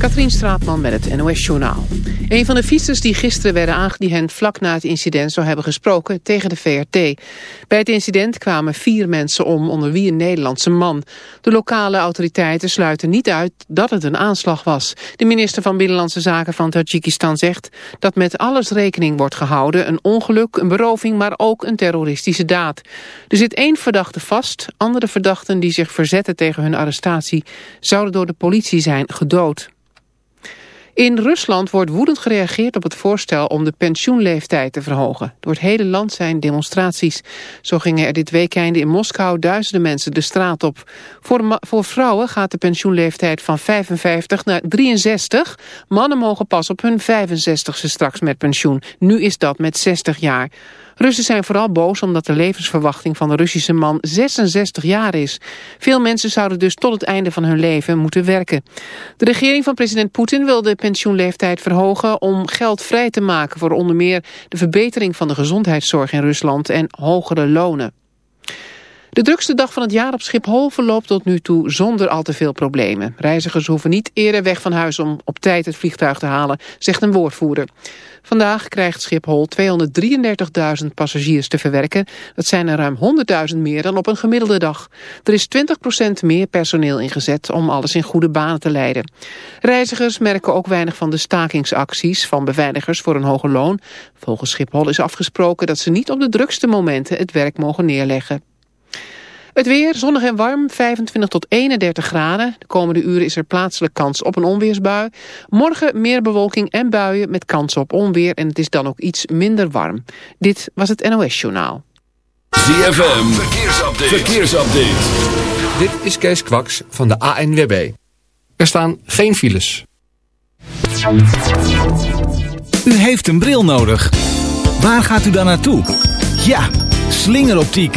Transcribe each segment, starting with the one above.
Katrien Straatman met het NOS-journaal. Een van de fietsers die gisteren werden aangediend vlak na het incident zou hebben gesproken tegen de VRT. Bij het incident kwamen vier mensen om, onder wie een Nederlandse man. De lokale autoriteiten sluiten niet uit dat het een aanslag was. De minister van Binnenlandse Zaken van Tajikistan zegt dat met alles rekening wordt gehouden. Een ongeluk, een beroving, maar ook een terroristische daad. Er zit één verdachte vast. Andere verdachten die zich verzetten tegen hun arrestatie zouden door de politie zijn gedood. In Rusland wordt woedend gereageerd op het voorstel om de pensioenleeftijd te verhogen. Door het hele land zijn demonstraties. Zo gingen er dit weekend in Moskou duizenden mensen de straat op. Voor, voor vrouwen gaat de pensioenleeftijd van 55 naar 63. Mannen mogen pas op hun 65ste straks met pensioen. Nu is dat met 60 jaar. Russen zijn vooral boos omdat de levensverwachting van de Russische man 66 jaar is. Veel mensen zouden dus tot het einde van hun leven moeten werken. De regering van president Poetin wil de pensioenleeftijd verhogen om geld vrij te maken voor onder meer de verbetering van de gezondheidszorg in Rusland en hogere lonen. De drukste dag van het jaar op Schiphol verloopt tot nu toe zonder al te veel problemen. Reizigers hoeven niet eerder weg van huis om op tijd het vliegtuig te halen, zegt een woordvoerder. Vandaag krijgt Schiphol 233.000 passagiers te verwerken. Dat zijn er ruim 100.000 meer dan op een gemiddelde dag. Er is 20% meer personeel ingezet om alles in goede banen te leiden. Reizigers merken ook weinig van de stakingsacties van beveiligers voor een hoger loon. Volgens Schiphol is afgesproken dat ze niet op de drukste momenten het werk mogen neerleggen. Het weer, zonnig en warm, 25 tot 31 graden. De komende uren is er plaatselijk kans op een onweersbui. Morgen meer bewolking en buien met kans op onweer. En het is dan ook iets minder warm. Dit was het NOS Journaal. ZFM, verkeersupdate. verkeersupdate. Dit is Kees Kwaks van de ANWB. Er staan geen files. U heeft een bril nodig. Waar gaat u dan naartoe? Ja, slingeroptiek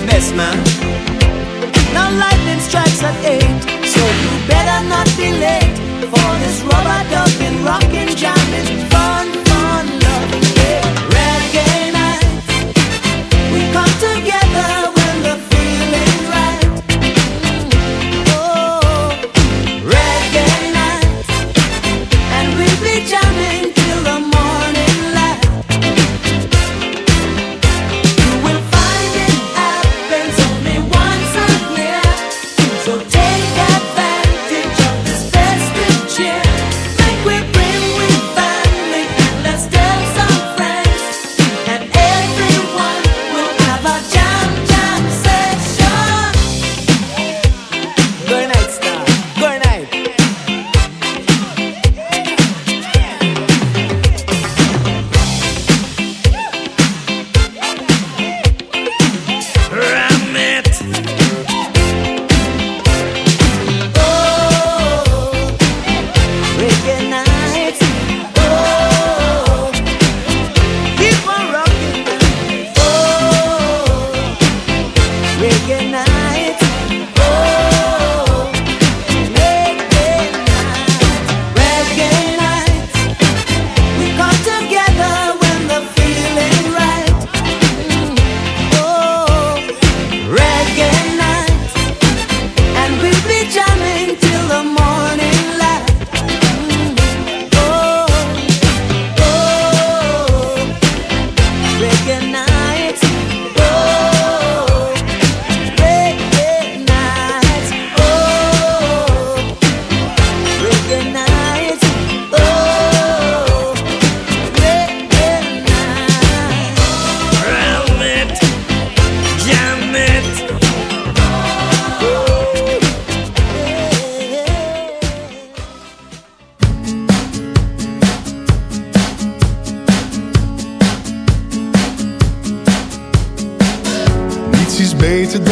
forgiveness, man. Now lightning strikes at eight, so you better not be late for this rubber ducking, rocking, jamming, fun, fun, love. Yeah. Reggae night, we come together.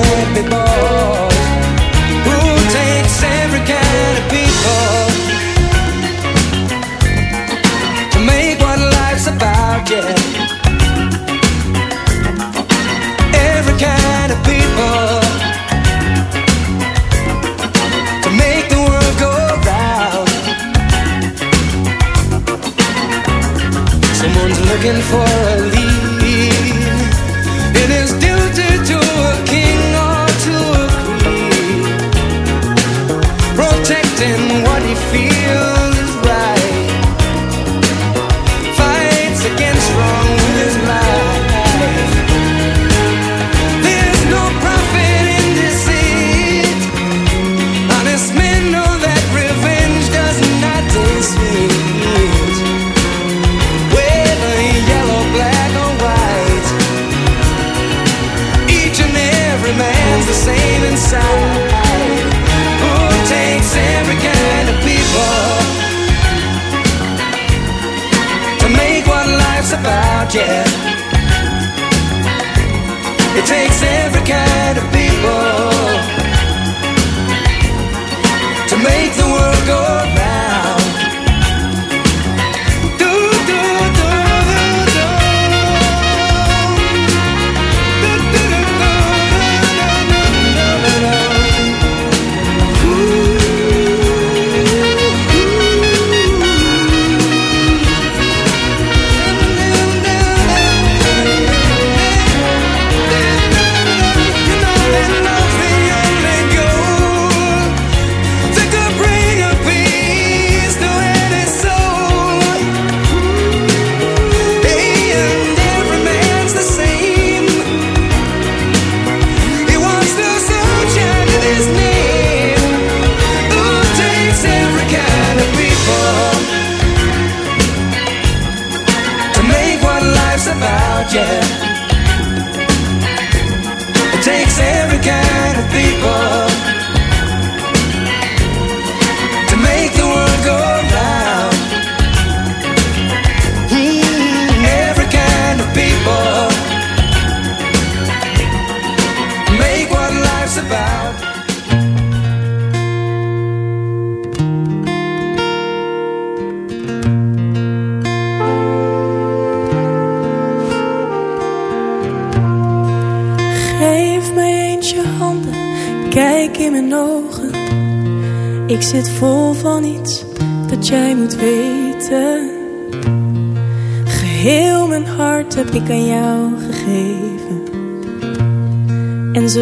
can't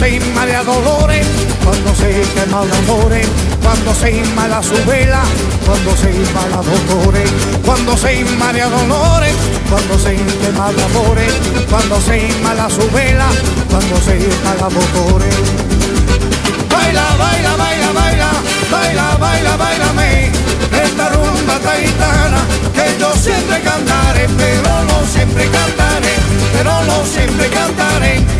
se inmala dolores, cuando se quema amores, cuando se inmala su vela, cuando se inmala dolores, cuando se inmala dolores, cuando se quema amores, cuando se inmala su vela, cuando se inmala dolores. Baila, baila, baila, baila, baila, baila, bailame, esta rumba taitana que yo siempre cantaré, pero no siempre cantaré, pero no siempre cantaré.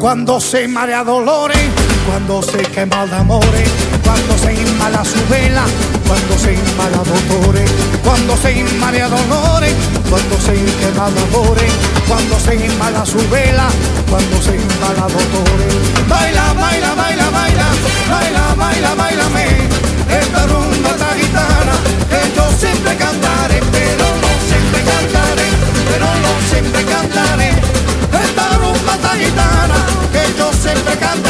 Cuando se marea dolores, cuando se quema de amores, cuando se inmala su vela, cuando se inmala dolores, cuando se marea dolores, cuando se quema amores, cuando se inmala su vela, cuando se inmala dolores. Baila, baila, baila, baila, baila, baila, bailame, esta rumba esta gitana, que yo siempre cantaré, pero no siempre cantaré, pero no siempre cantaré. Esta rumba esta gitana, entre campo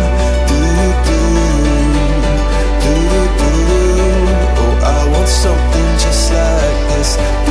Podcast.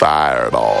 Fireball.